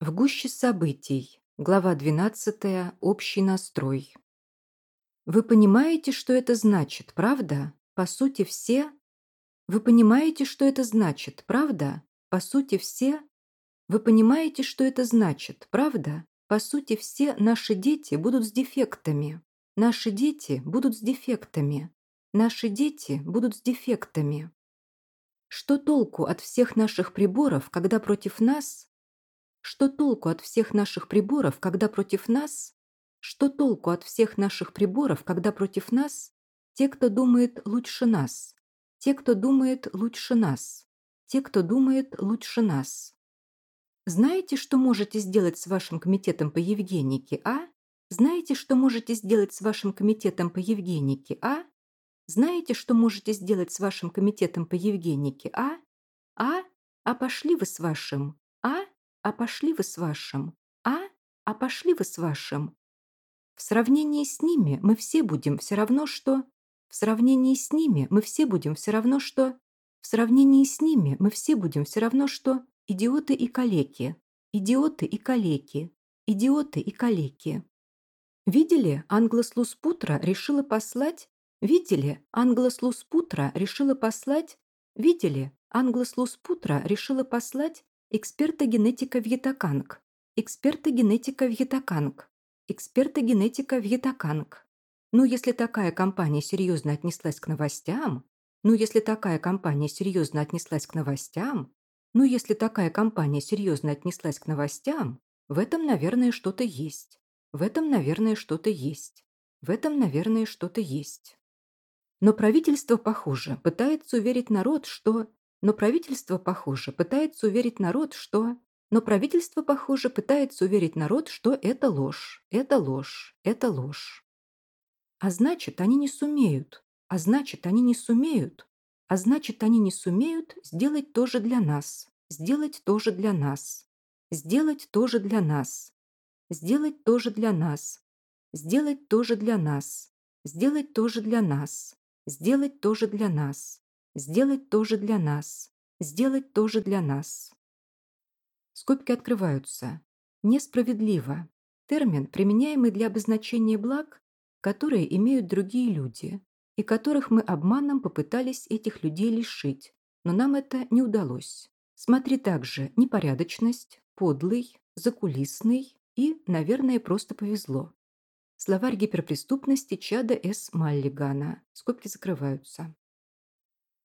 В гуще событий. Глава 12. Общий настрой. Вы понимаете, что это значит, правда? По сути, все... Вы понимаете, что это значит, правда? По сути, все... Вы понимаете, что это значит, правда? По сути, все наши дети будут с дефектами. Наши дети будут с дефектами. Наши дети будут с дефектами. Что толку от всех наших приборов, когда против нас что толку от всех наших приборов, когда против нас? Что толку от всех наших приборов, когда против нас? Те, кто думает лучше нас. Те, кто думает лучше нас. Те, кто думает лучше нас. Знаете, что можете сделать с вашим комитетом по Евгенике, а? Знаете, что можете сделать с вашим комитетом по Евгенике, а? Знаете, что можете сделать с вашим комитетом по Евгенике, а? А? А пошли вы с вашим, а? А пошли вы с вашим, а? А пошли вы с вашим. В сравнении с ними мы все будем все равно, что... В сравнении с ними мы все будем все равно, что... В сравнении с ними мы все будем все равно, что... Идиоты и калеки. Идиоты и калеки. Идиоты и калеки. Видели, Англослуспутра решила послать... Видели, Англослуспутра решила послать... Видели, Англослуспутра решила послать Эксперта-генетика Вьетаканг. Эксперта-генетика Вьетаканг. Эксперта-генетика Вьетаканг. Ну, если такая компания серьезно отнеслась к новостям, ну, если такая компания серьезно отнеслась к новостям, ну, если такая компания серьезно отнеслась к новостям, в этом, наверное, что-то есть. В этом, наверное, что-то есть. В этом, наверное, что-то есть. Но правительство, похоже, пытается уверить народ, что но правительство, похоже, пытается уверить народ, что... Но правительство, похоже, пытается уверить народ, что это ложь, это ложь, это ложь. А значит, они не сумеют, а значит, они не сумеют, а значит, они не сумеют сделать тоже для нас, сделать тоже для нас, сделать тоже для нас, сделать тоже для нас, сделать тоже для нас, сделать тоже для нас, сделать тоже для нас, Сделать тоже для нас. Сделать тоже для нас. Скобки открываются. Несправедливо. Термин, применяемый для обозначения благ, которые имеют другие люди, и которых мы обманом попытались этих людей лишить, но нам это не удалось. Смотри также непорядочность, подлый, закулисный и, наверное, просто повезло. Словарь гиперпреступности Чада С. Маллигана. Скобки закрываются.